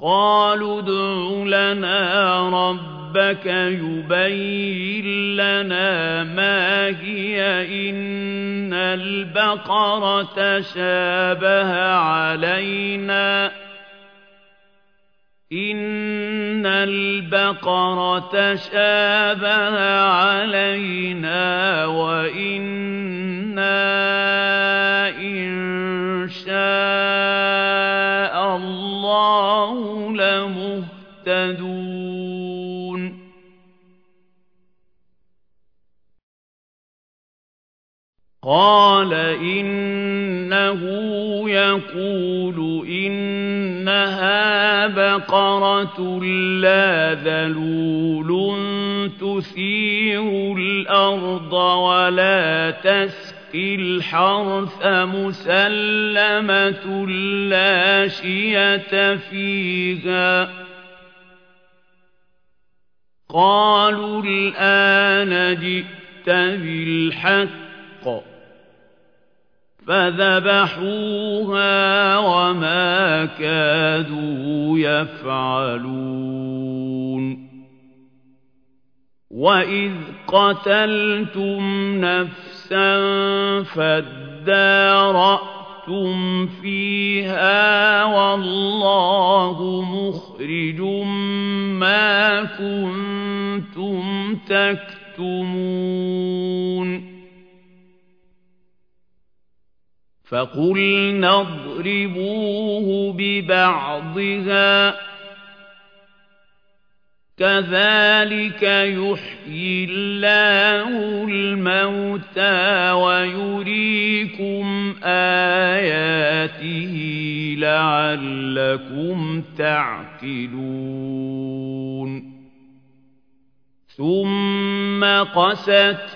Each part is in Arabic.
قالوا ادع لنا ربك يبين لنا ما هي إن البقرة شابه علينا. إن البقرة شابه علينا وإنا قال إنه يقول إنها بقرة لا ذلول تثير الأرض ولا تسقي الحرث مسلمة لا شية فيها. قالوا الآن جئت بالحق. فذبحوها وما كادوا يفعلون. وإذ قتلتم نفسا فادارأتم فيها والله فقلنا اضربوه ببعضها كذلك يحيي الله الموتى ويريكم آياته لعلكم تعقلون ثم قست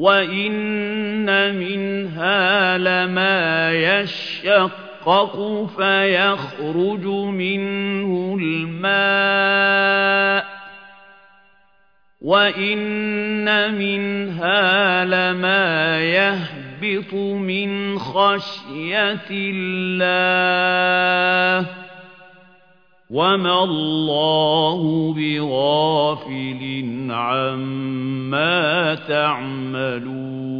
وإن منها لما يشقق فيخرج منه الماء وإن منها لما يهبط من خشية الله وما الله بغافل عما تعملون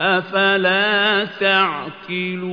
أفلا تعقلون